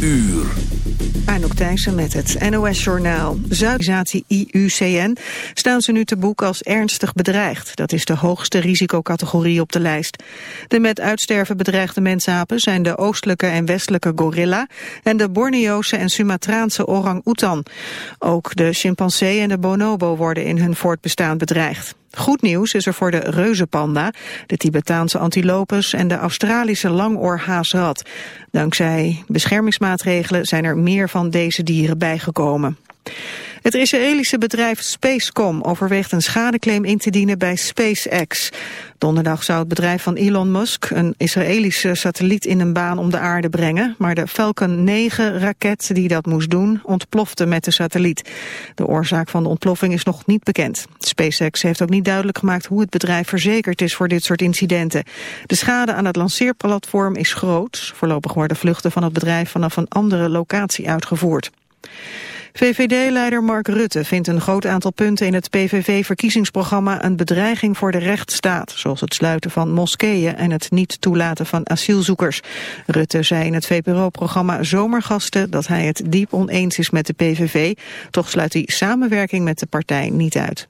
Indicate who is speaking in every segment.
Speaker 1: uur.
Speaker 2: Anouk Thijssen met het NOS-journaal. Zuidisatie IUCN staan ze nu te boek als ernstig bedreigd. Dat is de hoogste risicocategorie op de lijst. De met uitsterven bedreigde mensapen zijn de oostelijke en westelijke gorilla... en de Borneoose en Sumatraanse orang-oetan. Ook de chimpansee en de bonobo worden in hun voortbestaan bedreigd. Goed nieuws is er voor de reuzenpanda, de Tibetaanse antilopes en de Australische langoorhaasrat. Dankzij beschermingsmaatregelen zijn er meer van deze dieren bijgekomen. Het Israëlische bedrijf Spacecom overweegt een schadeclaim in te dienen bij SpaceX. Donderdag zou het bedrijf van Elon Musk een Israëlische satelliet in een baan om de aarde brengen, maar de Falcon 9-raket die dat moest doen ontplofte met de satelliet. De oorzaak van de ontploffing is nog niet bekend. SpaceX heeft ook niet duidelijk gemaakt hoe het bedrijf verzekerd is voor dit soort incidenten. De schade aan het lanceerplatform is groot. Voorlopig worden vluchten van het bedrijf vanaf een andere locatie uitgevoerd. VVD-leider Mark Rutte vindt een groot aantal punten in het PVV-verkiezingsprogramma een bedreiging voor de rechtsstaat, zoals het sluiten van moskeeën en het niet toelaten van asielzoekers. Rutte zei in het VPRO-programma Zomergasten dat hij het diep oneens is met de PVV, toch sluit hij samenwerking met de partij niet uit.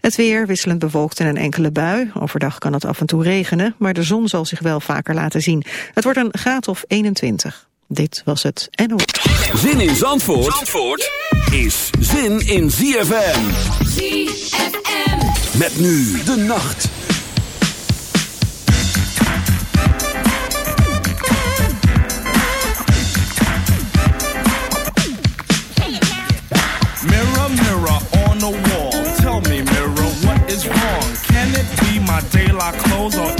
Speaker 2: Het weer wisselend bewolkt en een enkele bui. Overdag kan het af en toe regenen, maar de zon zal zich wel vaker laten zien. Het wordt een graad of 21. Dit was het NO.
Speaker 1: Zin in Zandvoort, Zandvoort is zin in ZFM.
Speaker 3: ZFM.
Speaker 1: Met nu de nacht.
Speaker 4: Mirror, mirror on the wall. Tell me, mirror, what is wrong? Can it be my daylight clothes or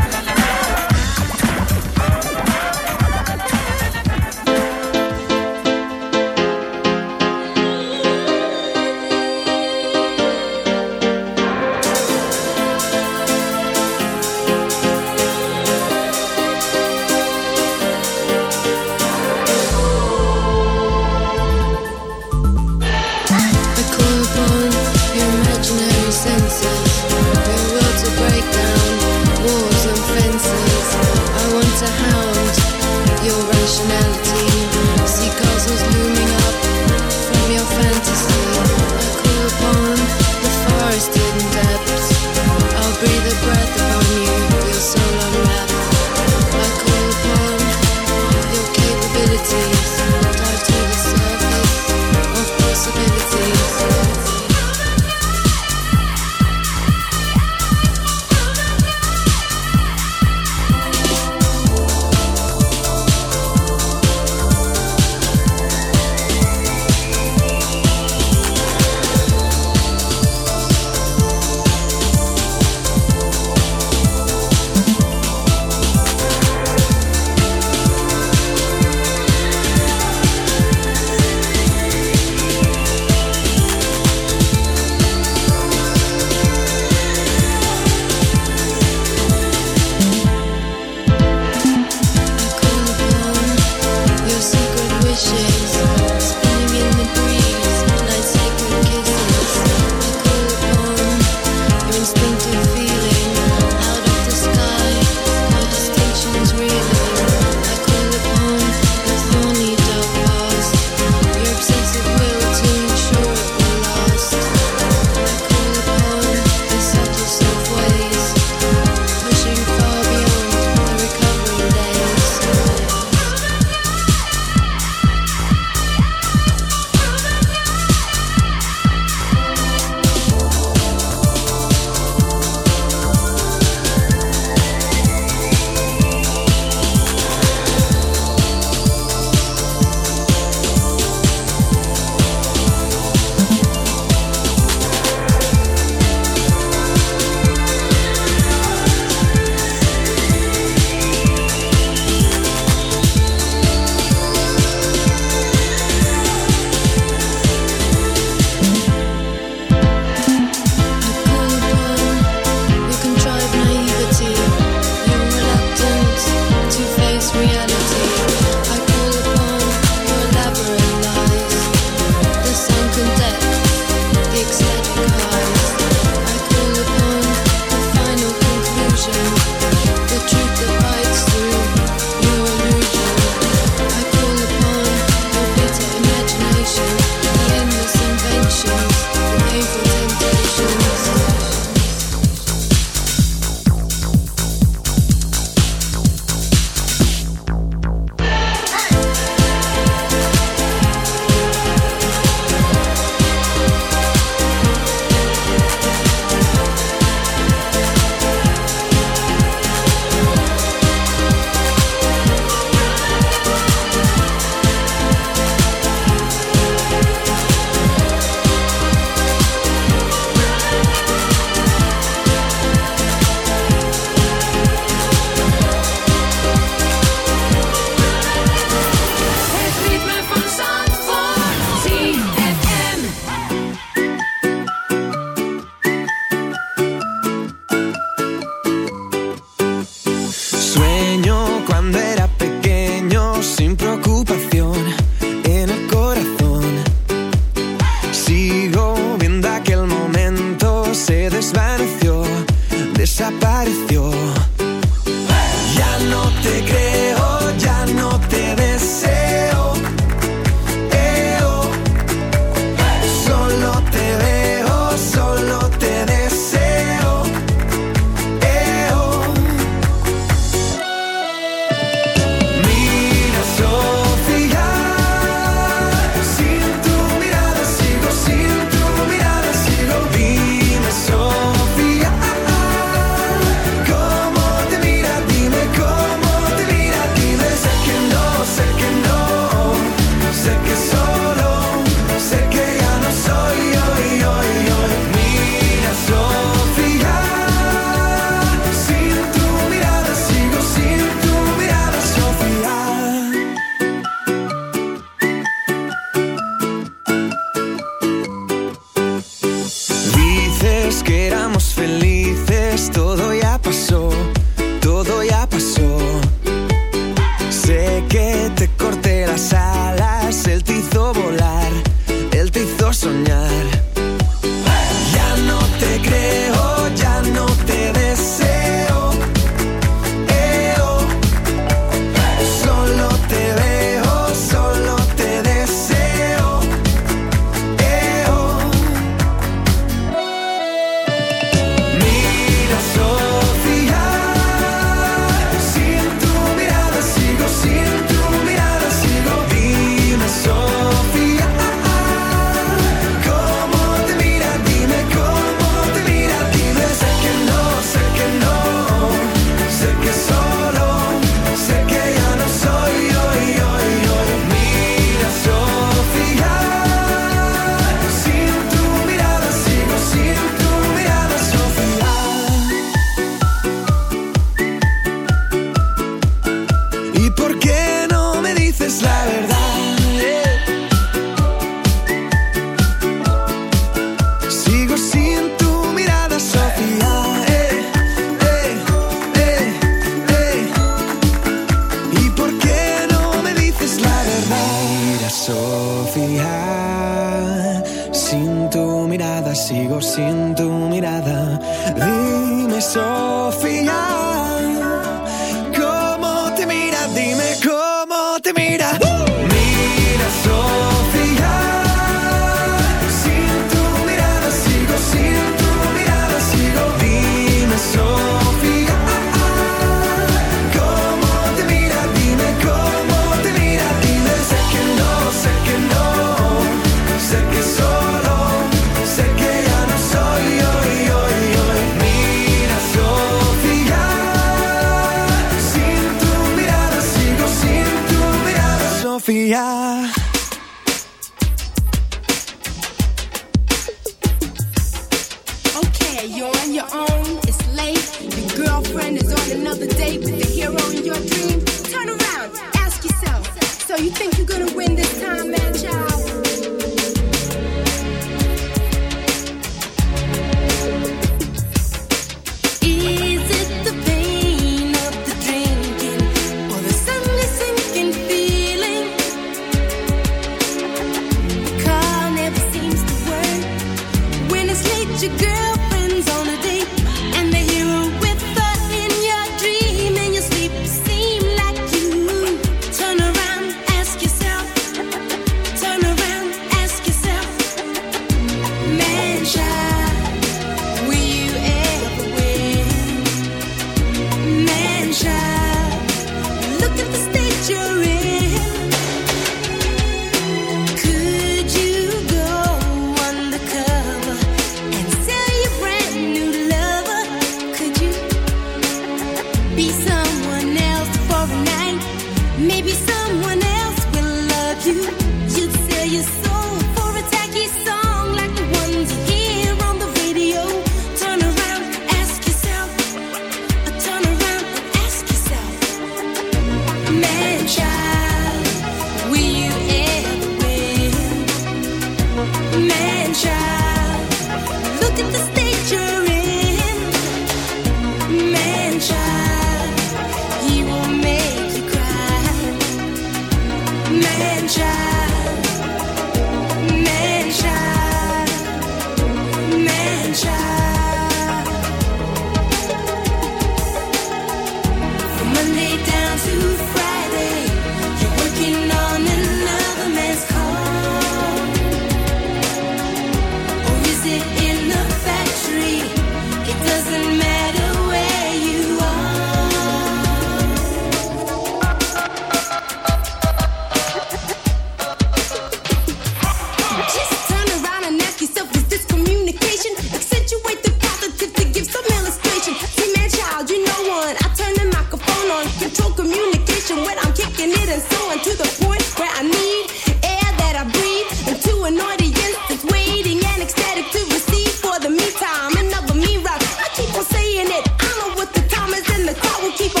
Speaker 5: keep on.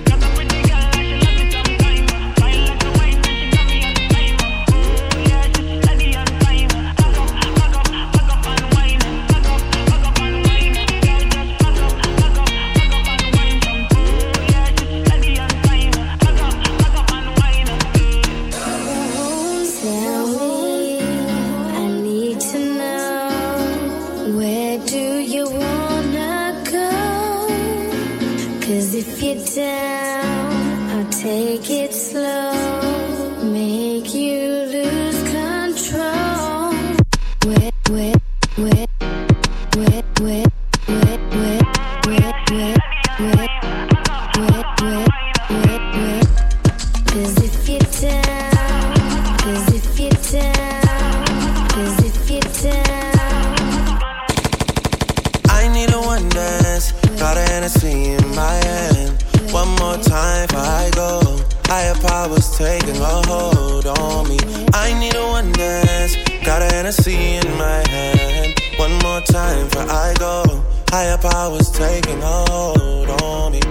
Speaker 3: Higher powers taking a hold on me. I need a one dance. Got a Hennessy in my hand. One more time before I go. Higher powers taking a hold on me.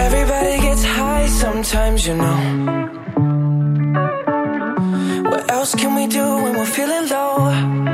Speaker 6: Everybody gets high sometimes, you know. What else can we do when we're feeling low?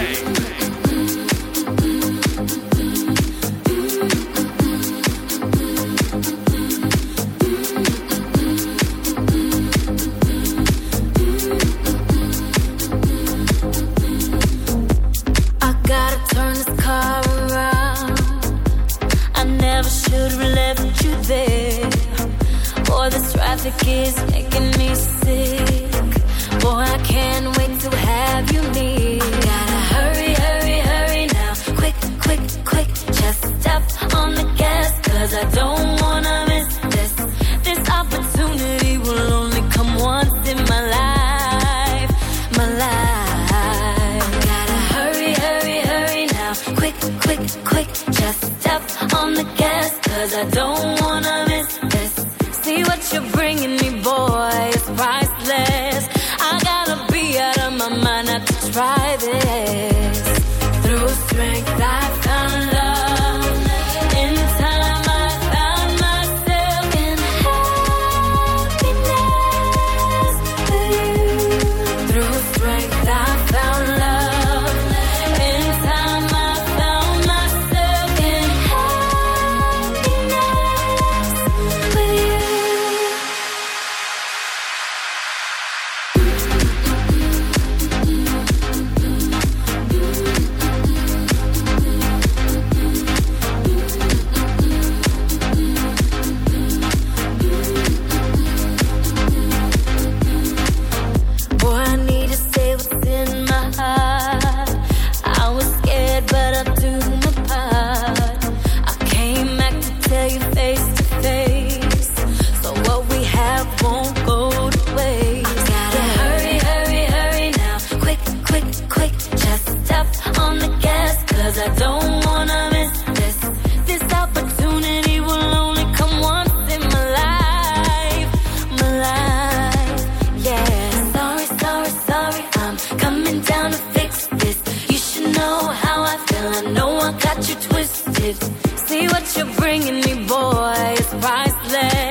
Speaker 7: See what you're bringing me, boy. It's priceless.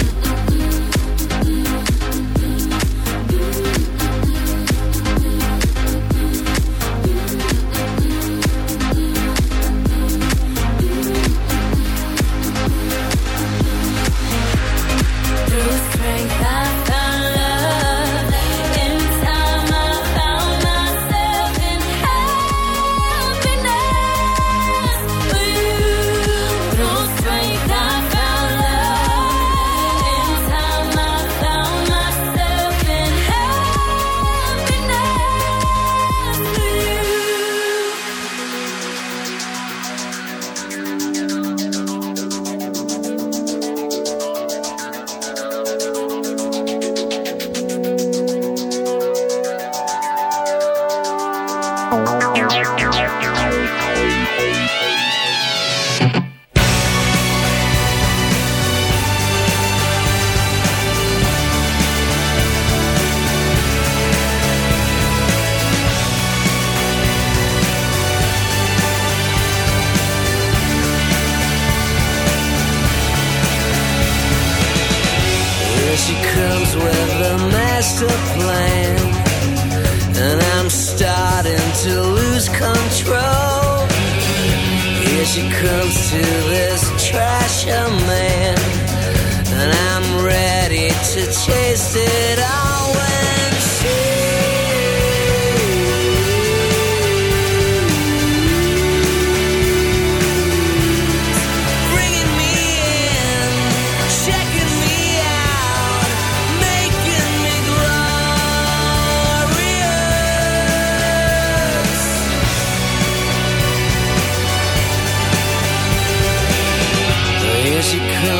Speaker 8: she comes with a master plan and I to lose control. Here she comes to this trash man, and I'm ready to chase it away.